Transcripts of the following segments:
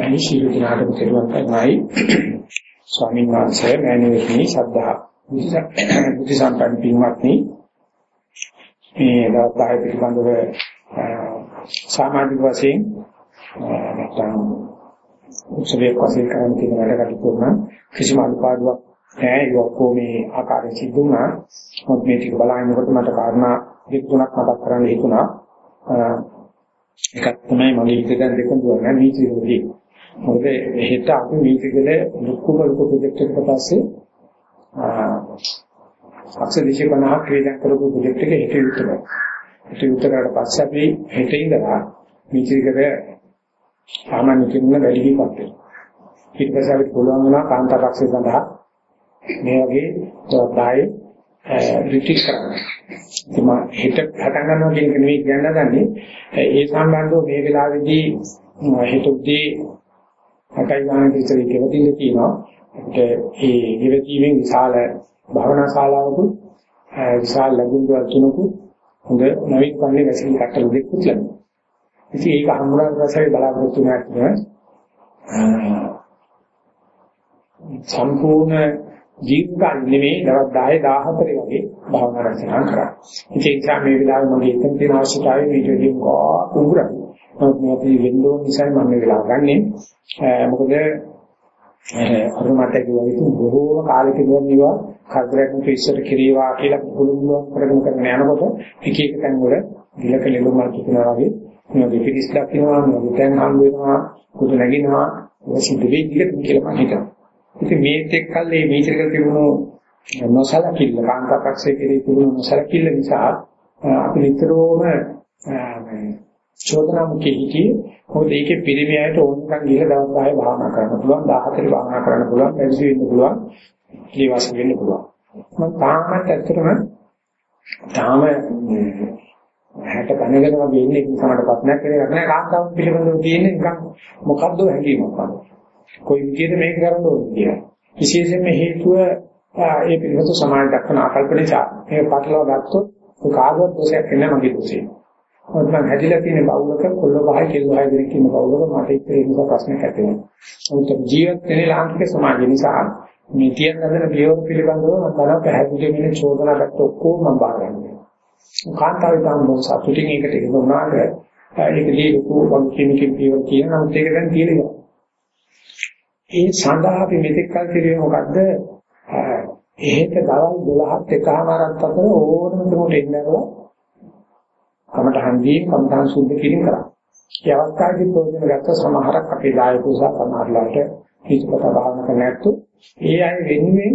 යනි ශීල දිනාට කෙරුවක් කරනයි ස්වාමීන් වහන්සේ මෑණියනි ශ්‍රද්ධා බුද්ධ සම්පන්න පින්වත්නි. මේ දවස් 10 පිළිබඳව සාමාජික වශයෙන් නැත්නම් උත්සවයක් වශයෙන් කරන තියෙන වැඩ කටයුතු කරන කිසිම අනුපාඩුවක් නැහැ. ඒ ඔක්කොම මේ ආකාරයෙන් සිද්ධ වුණා. මොකද මේ ටික බලනකොට මට කාරණා දෙක තුනක් මතක් කරන්න හිතුණා. එකක් තමයි මගේ හිත දැන් දෙකම දුවන්නේ නීතියෝදී මොකද හෙට අපි නීතිගල ලොකු ලොකු ප්‍රොජෙක්ට් එකකට පස්සේ අක්ෂර 250ක් ක්‍රියා කරපු ප්‍රොජෙක්ට් එක හෙට විතරයි හෙට විතරට පස්සේ අපි හෙට ඉඳලා නීතිගල සාමාන්‍ය කෙනෙක් වැඩි වීමක් වෙනවා ඊට පස්සේ අපිට පුළුවන් වුණා කාන්තාරක්ෂය සඳහා මේ වගේ දවදායි රිට්‍රීට් කරන්න. ඉතින් මම හෙට පටන් ගන්නවා කියන එක නෙවෙයි කියන්න ගන්නේ. ඒ සම්බන්ධව මේ වෙලාවේදී හෙට උදේ අටයි ගානක විතර ගෙවදින්න තියෙනවා. අපිට ඒ ගෙවදීමෙන් විශාල භාවනා ශාලාවකුත් විශාල ලැබුම්වල තුනකුත් හොඳ නවීන පන්නේ වැසිලි කට්ටල දෙකකුත් ලැබුණා. ඉතින් ඒක හම්බුනා රසයි බලාපොරොත්තු නැත්නම් සම්පූර්ණ ජීවිතය නෙමෙයි දවස් 10 14 වගේ භාවනා රචනා කරා. ඒ නිසා මේ වෙලාවේ මගේ එතන තියෙන අවශ්‍යතාවය මේක විදිහට කුඹුරයි. නමුත් මේ වෙන්න ඕන නිසා මම මේ වෙලාව ගන්නෙ. මොකද අර මට කිව්වා බොහෝම කාලෙක ඉඳන්වා කල්පරයක් ඉස්සර කිරීවා කියලා පුළුවන් කරගෙන කරගෙන යනකොට එක එක තැන් වල ගිලක ලෙලු මල් කිනවා වගේ මේ පිටිස් දක්ිනවා මේ තැන් හම් වෙනවා කුඩ නැගිනවා ඒක සිද්ධ වෙයි කියලා මම හිතනවා. ඉතින් මේත් එක්කල් මේ මේචරක තිබුණු නොසලකිල්ල කාන්තාපක්ෂයේ කෙරේ තිබුණු නොසලකිල්ල නිසා අපි නිතරම චෝදනා මුකේ හිටියේ. මොකද ඒකේ පිරිමියට ඕනකම් ගිහලා දවස් 10 භාවනා කරන්න පුළුවන් 14 භාවනා කරන්න පුළුවන් වැඩි වෙන්න පුළුවන් ඊවාස වෙන්න පුළුවන්. මම තාමත් ඇත්තටම තාම හැට කනගෙන වගේ ඉන්නේ සමහරට ප්‍රශ්නයක් කියලා නෑ කාන්තාව පිළිබඳව තියෙන්නේ නිකන් මොකද්ද හැඟීමක් වගේ. කොයි විදිහට මේක කරන්න ඕනද කියලා. විශේෂයෙන්ම හේතුව ඒ පිළිබඳව සමාන දක්වන ආකල්ප නිසා මේක පටලවා ගත්තොත් කාගවත් දෝෂයක් නෑ මගේ දෝෂේ. මොකද මම හැදිලා තියෙන බවුලක කොල්ල පහයි කෙල්ල පහයි දෙනෙක් ඉන්න බවුලක මට ඒ නිසා ප්‍රශ්නයක් ඇති වෙනවා. උන්ට ජීවත් වෙන ලාංකික සමාජය නිසා මේ තියන නදන පියවර පිළිබඳව මම තරම් පැහැදිලි වෙන චෝදනා දැක්ක ඔක්කොම මම බාර ගන්නවා. කාන්තාවේ තාම මොකද සතුටින් ඒකට එකතු වුණාට ඒකදී ලොකු වංකිනිකින් පියවර කියන නමුත් ඒක දැන් තියෙනවා. ඒ සඳහා අපි මෙතෙක් කල් කිරුවේ මොකද්ද? එහෙට දවල් 12ත් එකමාරක් අතර ඕනම කෙනෙකුට එන්නකලා කමට හන්දියෙන් කමඨාන් සුද්ධ කිරීම කරා. ඒ අවස්ථාවේදී ප්‍රයෝජන ගත්ත සමහරක් අපේ දායකෝ සහ සමහරලාට හිතපත භාවනා කරන්න නැත්තු ඒ අය වෙනුවෙන්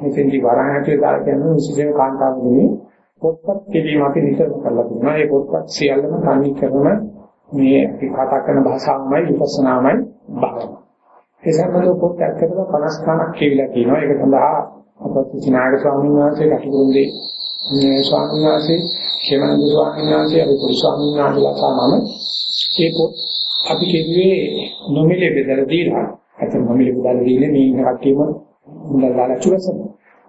මෙතෙන්දි වරණ හැටියට දාලා කියන විශේෂ කාන්තාවුනේ පොත්පත් කිරීම අපි නිතරම කරලා තියෙනවා. ඒ පොත්පත් සියල්ලම තනි කරන මේ අපි කතා කරන භාෂාවමයි විපස්සනාමයි භාවනාව. ඒ සම්බන්ධව පොත් ඇත්තටම 50 ගණක් කියවිලා තියෙනවා. ඒක සඳහා අපත් චිනාග ස්වාමීන් වහන්සේ කටුකුරුන්දේ මේ ස්වාමීන් වහන්සේ ශේමනන්ද ස්වාමීන් වහන්සේ අපි පොඩි ස්වාමීන් වහන්සේලා සාමම ඒ පොත් අපි කියුවේ නොමිලේ බෙදලා දීලා අතන නොමිලේ බෙදලා දීලා මේ ඉන්න කට්ටියම මුලලා දාලා චුරසන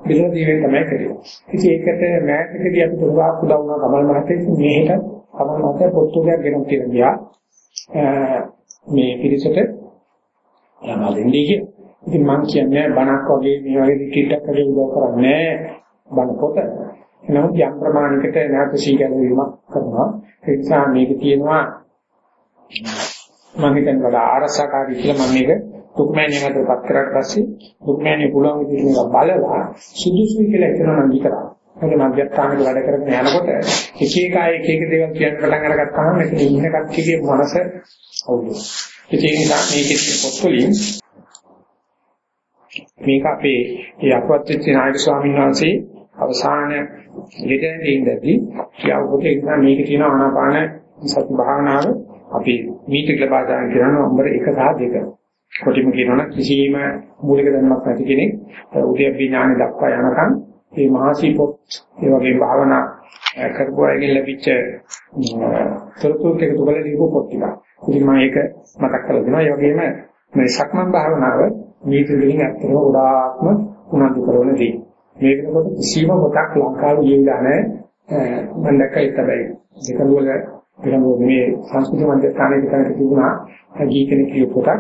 බෙදලා දීලා තමයි කරේ. ඉතින් ඒකට මෑතකදී අපිට උගාක් උදා වුණා කමල් මහත්තයා මේකට කමල් මහත්තයා පොත් තුනක් ගෙනත් කියලා ගියා. මේ පිළිසෙට යනවා දෙන්නේ කිය. ඉතින් මම කියන්නේ බණක් වගේ මේ වගේ රිට්‍රීට් එකක් උදව් කරන්නේ බණ පොත. එනමුත් යම් ප්‍රමාණයකට නැවත සීගැලවීමක් කරනවා. ඒ නිසා මේක තියෙනවා මම හිතන වඩා ආරසකාරී කියලා මම මේක දුක්මෑණියකට පත් කරාට පස්සේ දුක්මෑණිය පුළුවන් විදිහට මේක බලලා සුදුසුයි කියලා හිතනවා නම් විතරයි. ඒක මධ්‍යස්ථානයේ වැඩ කරගෙන යනකොට එක එක අය එක එක දේවල් කියන්න පටන් අරගත්තාම මෙතන ඉන්න කට්ටියගේ මනස අවුලුවා. ඒ නිසා මේකේ පොත් වලින් මේක අපේ ඒ අපවත් වෙච්ච නායක ස්වාමීන් වහන්සේ අවසාන ගෙදරදී ඉඳදී කියවුවොත් ඒ නිසා මේක තියෙන ආනාපාන සති භාවනාව අපි මීට ලබා ගන්න කියන නම්බර 1 සහ 2. කොටිම කියනවා කිසිම මූලික ධර්මයක් නැති කෙනෙක් උද්‍යප්පී ඥාන දක්වා යනකම් මේ මහසී පොත් ඒ වගේ භාවනා කරපුවාගෙන ලැබිච්ච තොරතුරු ටික තුබල දීපු පොත් ටික. ඉතින් මම ඒක මතක් කරලා දෙනවා. ඒ වගේම මේ සක්මන් භාවනාව මේක වලින් ඇත්තටම ගොඩාක්ම උනන්දු කරන දේ. මේ වෙනකොට කිසිම පොතක් ලංකාවේ ලියවිලා නැහැ. මම දැක්කයි තමයි. දෙකම වල පිළිගන්න මේ සංස්කෘති මධ්‍යස්ථානයේ විතරක් තිබුණා ගී කෙනෙක් කියපු පොතක්.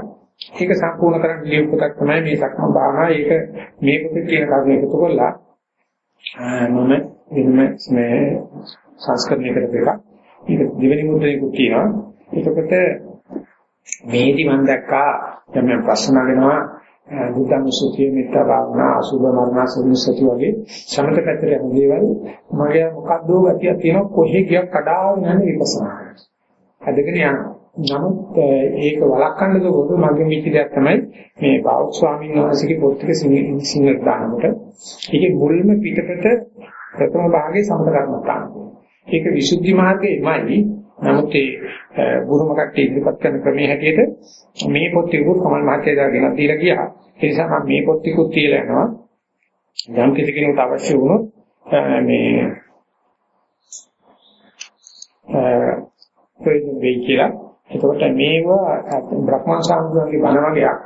ඒක සම්පූර්ණ කරන්න ලියපු පොතක් තමයි මේ සක්මන් භාවනා. ඒක මේ පොතේ තියෙන කරුණු එකතු කරලා මම වෙනම මේ සංස්කරණය කරපු එකක්. ඒක දෙවෙනි මුද්‍රණයකුත් තියෙනවා. එතකොට මේදි මම දැක්කා දැන් මම ප්‍රශ්න අහනවා බුද්ධානුස්සතිය මෙත්තා භාවනා අසුභ මරණසුසති වගේ සමත පැත්තට යන දේවල් මගේ මොකද්ද ගතියක් තියෙනවා කොහෙ ගියක් කඩාගෙන යන විපස්සනා. අදගෙන යන. නමුත් ඒක වළක්වන්නද කොහොමද මගේ මිච්ච දෙයක් තමයි මේ බෞද්ධ ස්වාමීන් වහන්සේගේ පොත් ටික සිංහල දානකොට ඒකේ මුල්ම පිටපත ප්‍රථම භාගයේ සමත කර්මස්ථාන. ඒක විසුද්ධි මාර්ගයේමයි නමුත් ඒ ගුරුම කට්ටිය ඉදිරිපත් කරන ක්‍රමයේ හැටියට මේ පොත් ටිකුත් කමල් මහත්තයා දාගෙන දීලා ගියා. ඒ නිසා මම මේ පොත් ටිකුත් තියලා යනවා. යම් කිසි කෙනෙකුට අවශ්‍ය වුණොත් මේ ප්‍රයෝජන වෙයි කියලා. එතකොට මේවා බ්‍රහ්මා සාමුද්‍රගේ බණ වගේක්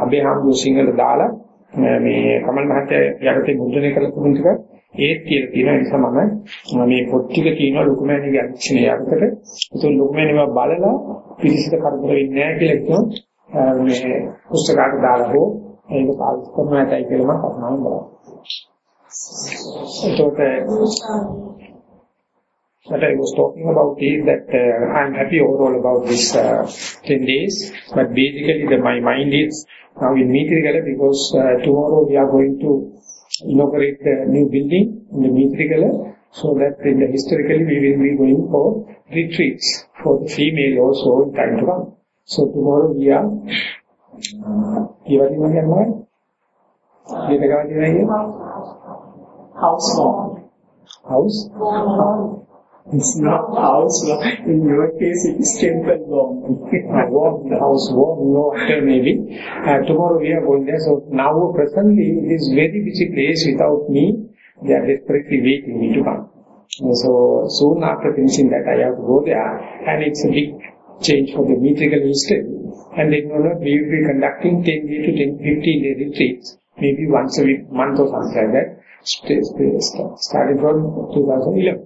අබේ හාමුදුරුවෝ සිංහල දාලා මේ කමල් මහත්තයා යටතේ මුද්‍රණය කරලා තිබුණ ටික ඒත් කියලා තියෙන නිසා මම මේ පොත් ටික තියෙනවා ලොකුමෑණිගේ අධ්‍යක්ෂණය යටතට. ඒක ලොකුමෑණිව බලලා පිළිසිත කරදර වෙන්නේ නැහැ කියලා කියනවා. මේ පුස්තකාට දාලා හෝ ඒක පාවිච්චි කරනවා ඇතයි කියලා මම කරුණාවෙන් බලනවා. ඒකට What I was talking about is that uh, I'm happy overall about this uh, 10 days, but basically the, my mind is now in Mitrigala because uh, tomorrow we are going to inaugurate the new building in the Mitrigala, so that in the historically we will be going for retreats for the female also in time to come. So tomorrow we are, Kivati Mangan Mahan? Kivati Mangan House House? House? It's not house. In your case, it is temple warm. warm, house warm, no after maybe. Uh, tomorrow we are going there. So now presently it is very busy place without me. They are desperately waiting me to come. So soon after finishing that I have to go there and it's a big change for the metrical history. And then you know, we will be conducting 10 day to 10, 15 day retreats, maybe once a week, month or something like that, starting from 2011.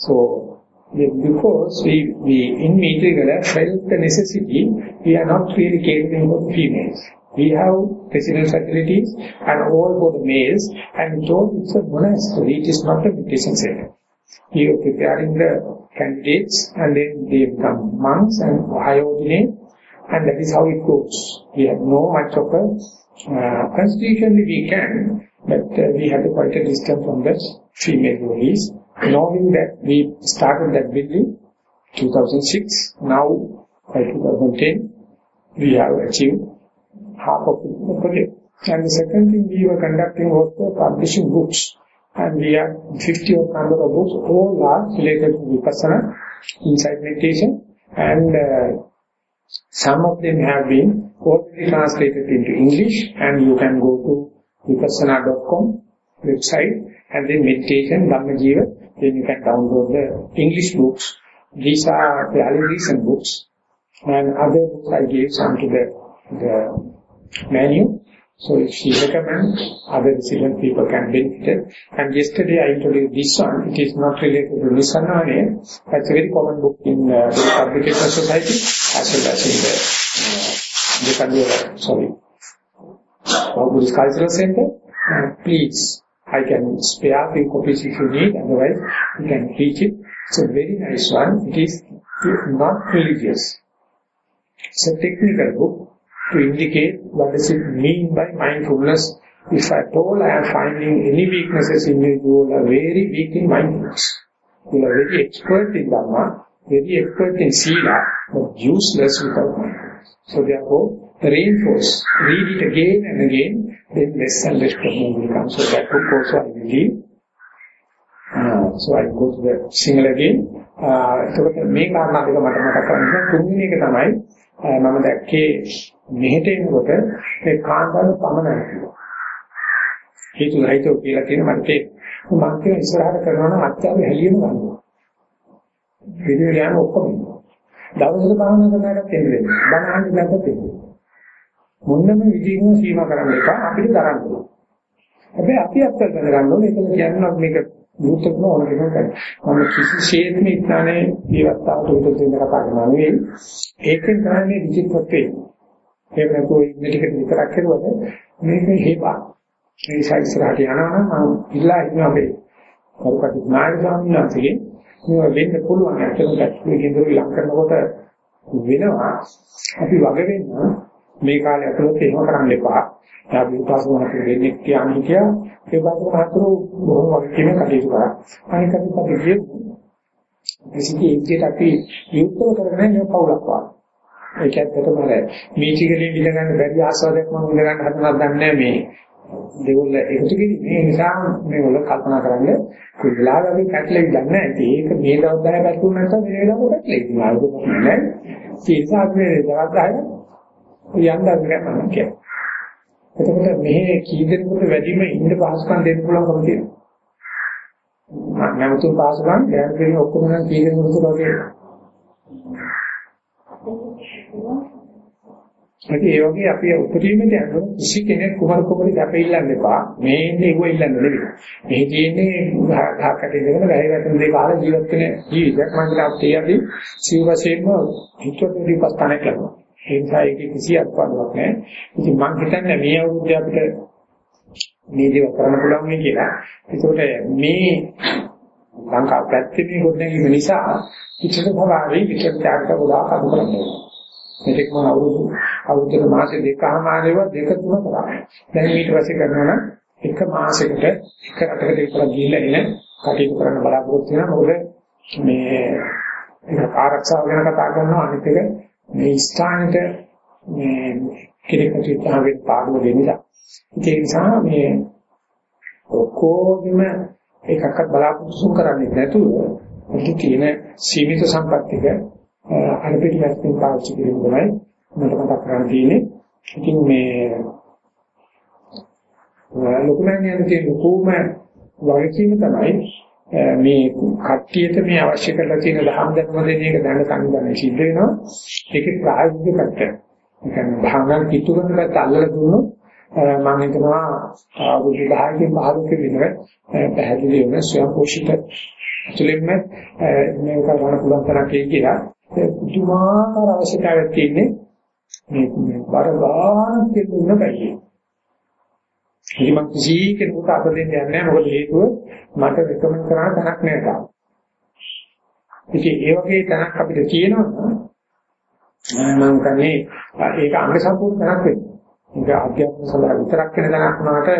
So, because we, we in Metrigala felt the necessity, we are not really catering for females. We have residence facilities and all for the males and though it's a monastery, it is not a meditation center. We are preparing the candidates and then they become monks and high ordinate and that is how it goes. We have no much of a, uh, constitutionally we can, but uh, we have to quite a distance from the female release knowing that we started that building 2006, now by 2010 we have achieved half of the project. And the second thing we were conducting was the publishing books. And we have 50 or number of books, all are related to Vipassana, insight meditation, and uh, some of them have been already translated into English, and you can go to vipassana.com website, and then meditation, Dhamma Jiva, then you can download the English books. These are fairly recent books. And other books I gave some to the, the menu. So if she recommends, other resident people can benefit. And yesterday I introduced this one. It is not related to Nisanane. It's a very common book in uh, the Publication Society as well as in the, uh, the Kandura, sorry, Buddhist Cultural Center. Please I can spare few copies if you need, otherwise you can teach it. It's a very nice one. It is not religious. It's a technical book to indicate what does it mean by mindfulness. If at all I am finding any weaknesses in you, you are very weak in mindfulness. You are very expert in Dharma, very expert in Sila, but useless without mindfulness. So therefore, reinforce, read it again and again, then less and less problem will come. So that book also I will leave. Uh, so I go to the single again. Uh, එතකොට මේ කාරණා දෙක මට මතක් කරගන්න තුන්වෙනි එක තමයි uh, මම දැක්කේ මෙහෙට එනකොට ඒ කාන්තාව පමණයි කියලා. හේතු රහිතව කියලා කියන මට මම කියන ඉස්සරහට කරනවා නම් අත්‍යවශ්‍ය හැලියම ගන්නවා. පිළිවෙල යන ඔක්කොම. දවසට භාවනා කරනකොට එන්නේ. බණ අහන්න නැත්නම් එන්නේ. මොන්නම විදිහකින් සීමා කරන්න එපා අපිට දරන්න ඕනේ. හැබැයි අපි අත්දැක ගන්න ඕනේ ඒක කියන්නේ මේක මුත්තකම ඕන කෙනෙක් කරනවා. මම කිසිසේත්ම ඉස්ලාමයේ ජීවත්තාවට උදේ දෙන්න කතා කරනවා නෙවෙයි. ඒකෙන් තමයි විචිත්‍රත්වය. ඒක නැතුව ඉන්න ටික විතරක් කරුවද මේක හේපා. ඒ නිසා ඉස්සරහට යනවා නම් මම ඉල්ලා ඉන්නවා අපේ කරුකට නායක ස්වාමීන් වහන්සේගේ මේවා වෙන්න පුළුවන්. ඇත්තටම ගැටලුවකින් දොර ලං කරනකොට වෙනවා අපි වග වෙන්න මේ කාලේ ඇතුළත එහෙම කරන්න එපා. අපි උපාසනාවක් වෙන්නේ කියන්නේ කිය ඒ බාහිර හතර බොහොම වගකීමෙන් කටයුතු කරා. අනික අපි කිය කිසිකේ එක්කට අපි යුක්තව කරගෙන යන පවුලක් වා. ඒක ඇත්තටම අර මේචිකලින් විඳ ගන්න බැරි ආස්වාදයක් මම විඳ ගන්න හදනවත් දන්නේ මේ දෙවොල්ල එකතු කිරීම ඒ නිසා මේ වල කල්පනා කරන්නේ කොයි වෙලාවක අපි කැටලෙක් දන්නේ නැහැ. ඒක මේ දවස් 10 පැතුම් නැත්නම් මේ වෙලාවට කැටලෙක් නෑ. ඒ නිසා අපි දවස් 10 යන්න ගන්න කියන්නේ. එතකොට මෙහි කී දෙනෙකුට වැඩිම ඉන්න පහසුකම් දෙන්න පුළුවන්කම තියෙනවා. නැවතුම් පහසුකම් දැන් කියන ඔක්කොම නම් කී දෙනෙකුට වගේ. ඒ වගේ අපි උපරිමයට යනවා කිසි කෙනෙක් කුමර කුමරි දැප ඉල්ලන්න එපා. මේ ඉන්නේ ඒව ඉල්ලන්න නෙවෙයි. මේ තියෙන්නේ ගහකට ඉඳගෙන වැහි වැටෙන දේ කාලේ ජීවත් වෙන ජීවිතයක් මම හිතා අපේ අපි සිව් වශයෙන්ම හිතුවට දීපස්තන කරනවා. ඒ නිසා ඒකේ කිසි අත්පාඩුවක් නැහැ. ඉතින් මම හිතන්නේ මේ අවුරුද්දේ අපිට මේ දේව කරන්න පුළුවන් මේ කියලා. ඒකට මේ ලංකා පැත්තේ මේ ගොඩනැගීම නිසා පිටට භාවයේ විචාරක ගොඩාක් අඩු කරනවා. මේක මම අවුරුදු අවුරුදු මාස දෙකමාරේව දෙක තුන කරා. දැන් ඊට පස්සේ කරනවා නම් එක මාසයකට එක රටකට විතර ගිහිල්ලා එන කටයුතු කරන්න බලාපොරොත්තු වෙනවා. මොකද මේ ඒක ආරක්ෂාව ගැන කතා කරනවා අනිත් එක මේ ස්ථානෙට මේ කෙනෙකුට ඉතාලෙන් පාඩුව දෙන්නා. ඒ නිසා මේ ඔක්කොගෙම එකක්වත් බලාපොරොත්තු කරන්නේ නැතුව මුතු කියන සීමිත සම්පත්තික අනිපිට වැස්තින් පාවිච්චි කිරීම තමයි මට මතක් කරගන්න තියෙන්නේ. ඉතින් මේ ලොකුමෑණියන් තියෙන ලොකුම වගකීම තමයි මේ කට්ටියට මේ අවශ්‍ය කරලා තියෙන දහම් දැනුම දෙන එක දැන සංවිධානය සිද්ධ වෙනවා. ඒකේ ප්‍රායෝගික පැත්ත. ඒ කියන්නේ භාගයන් කිතු කරන පැත්ත අල්ලලා දුන්නොත් මම හිතනවා අවුරුදු 10කින් 15කින් විතර පැහැදිලි වෙන ස්වයං පෝෂිත තුලින්ම මේක ගන්න පුළුවන් තරක් කියලා පුදුමාකාර අවශ්‍යතාවයක් තියෙන්නේ මේ බර ගන්න දෙන්න බැහැ. ඉතින් මම කිසි කෙනෙකුට අත දෙන්න යන්නේ නැහැ මොකද හේතුව මට රෙකමන්ඩ් කරන තැනක් නෑ තාම. ඉතින් ඒ වගේ තැනක් අපිට තියෙනවා මම කන්නේ ඒක අංග සම්පූර්ණ තැනක් වෙන්නේ. ඒක අධ්‍යාපන සඳහා විතරක් වෙන තැනක් වුණාට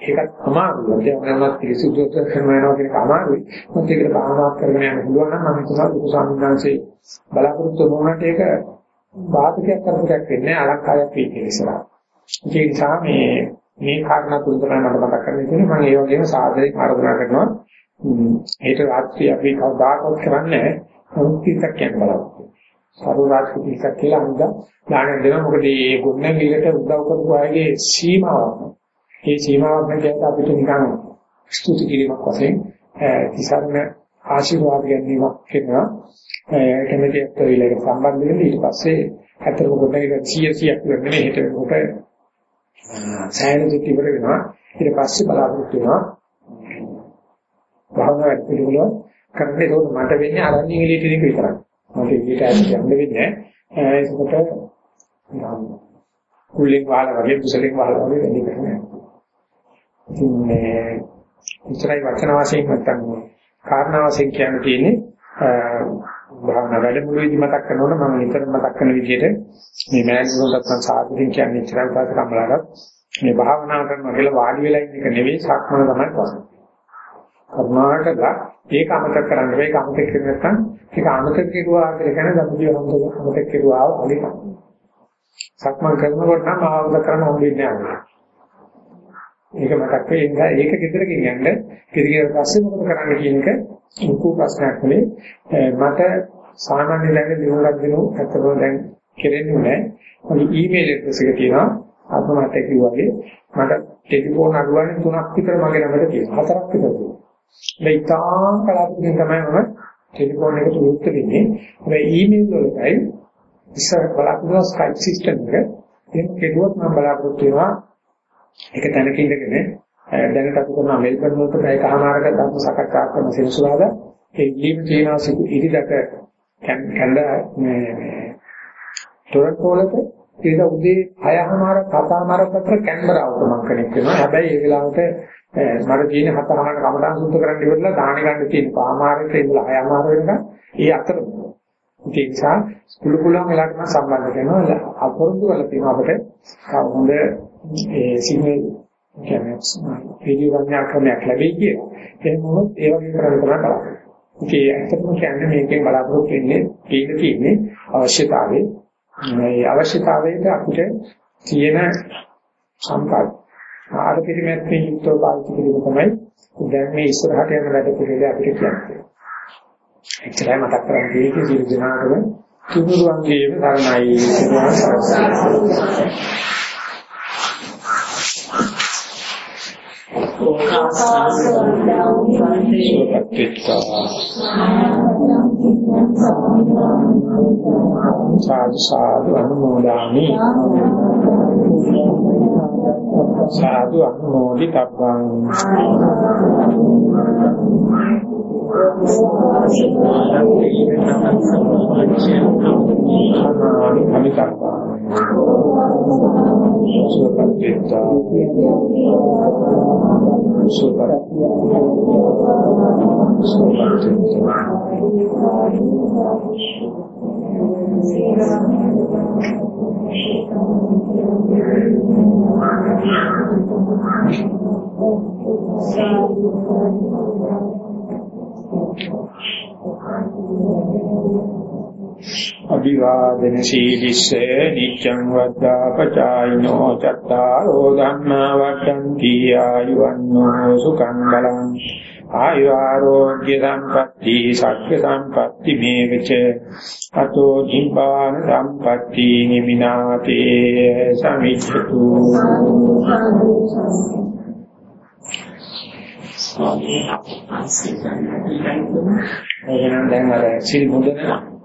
ඒකත් අමාරුයි. අධ්‍යාපනවත් පිළිසුදු කරනවා කියන එක අමාරුයි. මොකද ඒකට භාවනාවක් කරගෙන යන්න පුළුවන් නම් මම හිතනවා ලොකු සම්මානංශේ බලාපොරොත්තු වුණාට ඒක බාධකයක් කරපුවක් වෙන්නේ අලංකාරයක් වෙන්නේ ඉස්සරහ. ඒ නිසා මේ මේ කාරණා තුන තමයි මට මතක් කරගන්න තියෙන්නේ. මම ඒ වගේම සාදරයෙන් ආරාධනා කරනවා. හෙට රාත්‍රියේ අපි කවදාකවත් කරන්නේ නැහැ. කියන්න බලන්න. සරුරාජ්‍ය පිටක් කියලා අංග දාන දෙනවා. මොකද මේ ගොඩනැගිල්ලට උදව් කරපු අයගේ සීමාවක්. ඒ සීමාවක් නැතිව අපිට නිකන් ස්තුති කිරීමක් වශයෙන් තිසරණ ආශිර්වාද ගැනීමක් කරනවා. කැමැතික් වෙලා ඒක සම්බන්ධ වෙන්න ඊට පස්සේ අතර ගොඩනැගිල්ල 100 100ක් වෙන්නේ හෙට කොට සෑහෙන දුක් ඉවර වෙනවා. ඊට පස්සේ බලාපොරොත්තු වෙනවා. භාවනා වැඩ පිළිවෙල කරන්නේ ඒක මට වෙන්නේ අරන්නේ එළියට ටික විතරයි. මට එළියට ඇවිත් යන්න වෙන්නේ ඒකට කුල්ලෙන් වහලා වගේ කුසලෙන් වහලා වගේ වැඩි කරන්නේ ඉතින් මේ ඉතරයි වචන වශයෙන් නැත්තම් කාරණා වශයෙන් කියන්න තියෙන්නේ. භාවනා වැඩමුළුවේදී මතක් කරනකොට මම නිතර මතක් කරන විදිහට මේ මෑණියන්ට මම සාධුකින් කියන්නේ ඉතරම් පාස කම්බලකට මේ භාවනා කරනවා කියලා වාඩි වෙලා ඉන්න එක නෙවෙයි සක්මන තමයි කරන්නේ. කර්මාටක ඒක අමතක කරන්න මේක අමතක කරේ නැත්නම් ඒක අමතක කෙරුවා කියලා කියන ධම්මජීව අමතක අමතක කෙරුවා අලික. සක්මන් කරනකොට නම් ආවද කරන්න හම්බෙන්නේ නැහැ. ඒක මතක් වෙන්නේ ඒක ගෙදරකින් යන්න. ගෙදර ගිය පස්සේ මොකද කරන්න කියන එක ලොකු ප්‍රශ්නයක් නෙවෙයි. මට සාමාන්‍ය දැන දිනුවක් දිනු අතතෝ දැන් කෙරෙන්නේ නැහැ. මගේ ඊමේල් ඇඩ්‍රස් එක තියෙනවා. අද මට කිව්වාගේ මට ටෙලිෆෝන් අඩුවන්නේ තුනක් විතර මගේ ළඟට තියෙනවා. හතරක් විතර තියෙනවා. මේ ඉතාම කලාතුරකින් තමයි මම ටෙලිෆෝන් එකට විරුද්ධ වෙන්නේ. මේ ඊමේල් වලයි ඉස්සර බලාපොරොත්තු ස්කයිප් සිස්ටම් එක. එහෙම කෙරුවොත් මම බලාපොරොත්තු වෙනවා. එක තැනක ඉඳගෙන දැනට අපි කරන මෙල්බන් වලට පැයකමාරක ධර්ම සාකච්ඡා කරන සෙන්සුරාදා ඒ ඉලිම තියෙනවා සිකු ඉරිදට කැන්ඩ මේ ටොරන්ටෝ වලට ඒක උදේ 6:00මාර 7:00මාර අතර කැන්බරාවට මම කනෙක්ට් වෙනවා. හැබැයි ඒ වෙලාවට මට තියෙන 7:00මාර කමටහන් සුද්ධ කරන්න ඉවරලා දාන ගන්න තියෙන පාමාරේ ඉඳලා 6:00මාර වෙනකන් ඒ අතර ඒ නිසා කුළු කුලම් වෙලාවට මම සම්බන්ධ වෙනවා. අපොරුදු කරලා තියෙනවා අපිට හොඳ ඒ සිංහල කියන්නේ වීඩියෝ ගණනාක්‍රමයක් ලැබෙයි කියලා. එහෙනම් මොනොත් ඒ වගේ කරන්න තමයි බලන්නේ. ඉතින් ඇත්තටම කියන්නේ මේකෙන් බලාපොරොත්තු වෙන්නේ තියෙන තියෙන්නේ අවශ්‍යතාවයේ මේ අවශ්‍යතාවයට අපිට තියෙන සම්පත් ආර පිළිමැත්තේ යුක්තව පාවිච්චි කිරීම තමයි දැන් මේ ඉස්සරහට යන වැඩ පිළිවෙල අපිට කියන්නේ. එච්චරයි මතක් කරගන්න තියෙන්නේ සියලු දෙනාටම තුනුරුවන්ගේම තරණයි සාදු සාදු අනුමෝදාමි. සාදු sua capeta, sua capeta, sua capeta. අභිවාදන සීලිස්ස නිච්ඡං වද්දා පචායිනෝ චත්තාරෝ ධම්මා වඩ්ඩಂತಿ ආයුවන්නෝ සුඛං බලං ආයුආරෝග්‍ය සම්පatti සක්්‍ය සම්පatti මේවච අතෝ ජීවාන සම්පatti නිමිනාතේ සමිච්ඡතු. එහෙනම් දැන් අර සිල් මුදන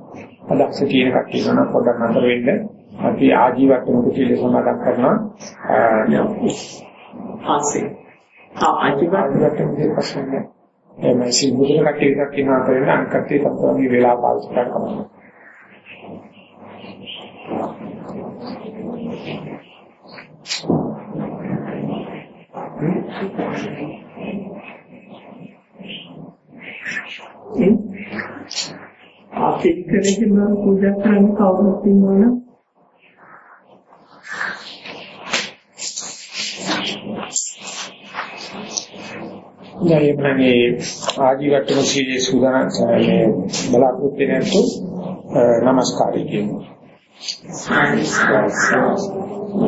අදක්ෂ තියෙන කට්ටිය නම් පොඩ්ඩක් නතර වෙන්න. අපි ආජීවක මුදු කියලා සමාදම් කරනවා. ආසේ. ආ ආජීවක මුදු ප්‍රශ්න නෑ. එමේ සිල් මුදන කට්ටිය විතරක් ඉන්නවා අතර වෙන අනිත් කට්ටිය තමයි වෙලා පාවිච්චි කරනවා අපේ කෙනෙක්ම පූජා කරන්න කවුරුත් ඉන්නවනම් දැන් මේ ආජීවට්ටම සීලේ සූදානම් මේ බලාපොරොත්තු වෙනතු নমස්කාරය කියමු. This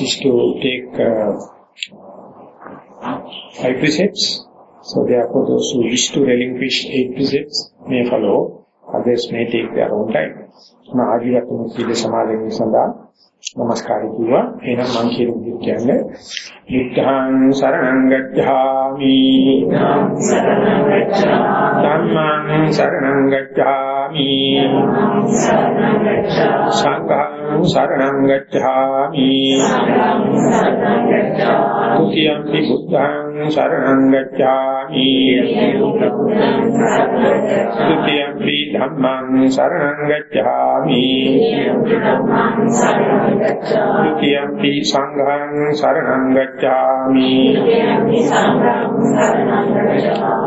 is to take uh, five precepts. So therefore those who wish to relinquish eight precepts may follow. Others may take their own time. ආජීවත්වම සීල සමාදන් සඳහා নমස්කාර කිව්වා. එහෙනම් මම කියන විදිහට කියන්නේ බුද්ධං සරණං ගච්ඡාමි. ධම්මං සරණං ගච්ඡාමි. සංඝං සරණං ගච්ඡාමි. තුතියම්පි බුද්ධං සරණං ගච්ඡාමි තුතියම්පි ධම්මං සරණං ගච්ඡාමි තුතියම්පි සංඝං සරණං ගච්ඡාමි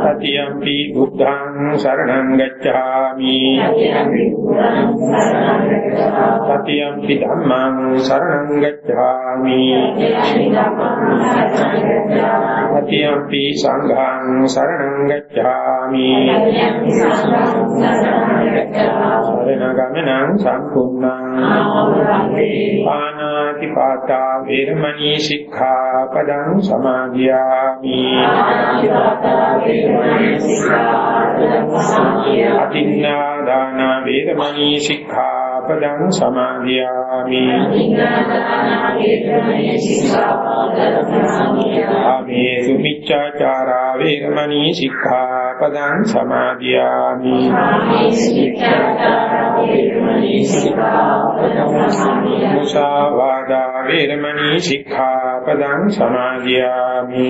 තතියම්පි බුද්ධං සරණං ගච්ඡාමි තතියම්පි ධම්මං සරණං ගච්ඡාමි තතියම්පි සංඝං සරණං ගච්ඡාමි. සරණ ගමනං සම්පූර්ණං. ආනාති පාතා වේරමණී සික්ඛාපදං සමාදියාමි. අතින්නා දාන වේරමණී සික්ඛා සික්ඛාපදං සමාදියාමි. ආමේසු මිච්ඡාචාරා වේරමණී සික්ඛාපදං සමාදියාමි. මුසාවාදා වේරමණී සික්ඛාපදං සමාදියාමි.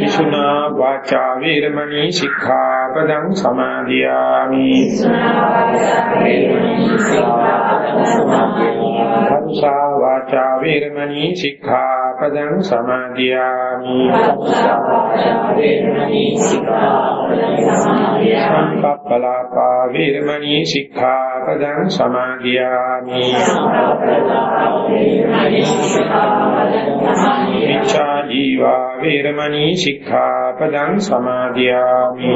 විසුනා වාචා වේරමණී සික්ඛාපදං සමාදියාමි. කරුසා වාචා වේරමණී සික්ඛාපදං සමාදියාමි. සංකප්පලාපා වේරමණී සික්ඛාපදං සමාදියාමි. මිච්ඡා ජීවා වේරමණී සික්ඛාපදං සමාදියාමි.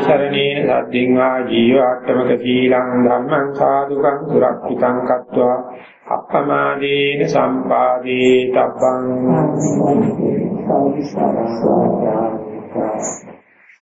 සරණේන සද්දින් වා ජීවාට්ඨමක සීලං ධම්මං සාදුකං සුරක්ෂිතං කତ୍වා අප්පමාදීන සම්පාදී තබ්බං සම්පස්සාරා